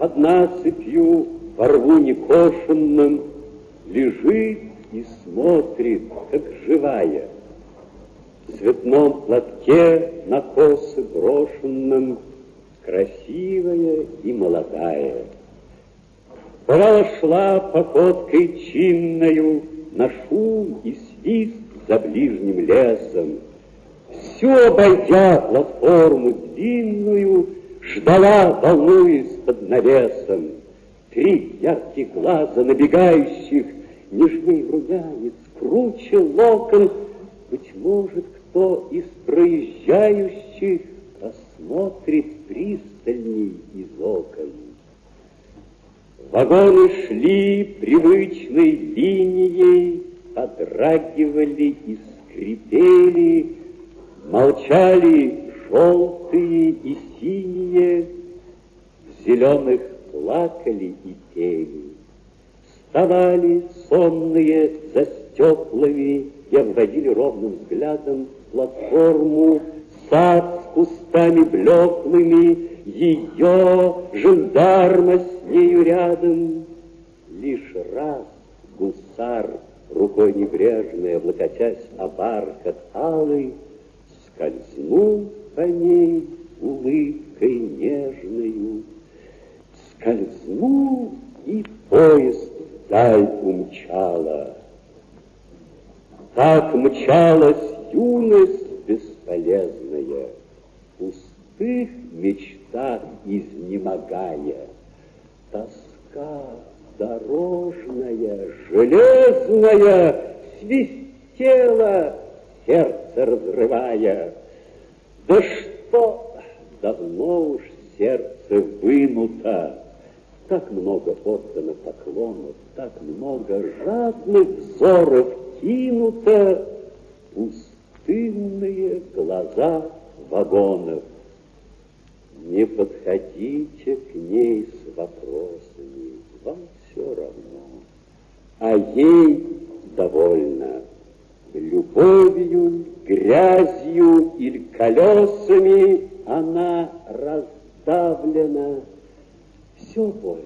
Под насыпью во рву некошенном Лежит и смотрит, как живая. В цветном платке на косы брошенном Красивая и молодая. Бывало шла походкой чинною На шум и свист за ближним лесом, Всю обойдя платформу длинную, Ждала, волнуясь под навесом. Три ярких глаза набегающих, Нежней румянец, круче локон. Быть может, кто из проезжающих Посмотрит пристальней из окон. Вагоны шли привычной линией, Подрагивали и скрипели, Молчали желтые и синие, В зеленых плакали и пели. Вставали сонные за стеклами И обводили ровным взглядом платформу, Сад с кустами блеклыми, Ее жандарма с нею рядом. Лишь раз гусар, рукой небрежной, Облокотясь о бархат алый, скользнул по ней улыбкой нежною, скользнул, и поезд вдаль умчала. Так мчалась юность бесполезная, пустых мечтах изнемогая. Тоска дорожная, железная свистела сердце разрывая. Да что, давно уж сердце вынуто, так много отдано поклонов, так много жадных взоров кинуто, пустынные глаза вагонов. Не подходите к ней с вопросами, вам все равно, а ей довольно любовью, грязью или колесами она раздавлена. Все больно.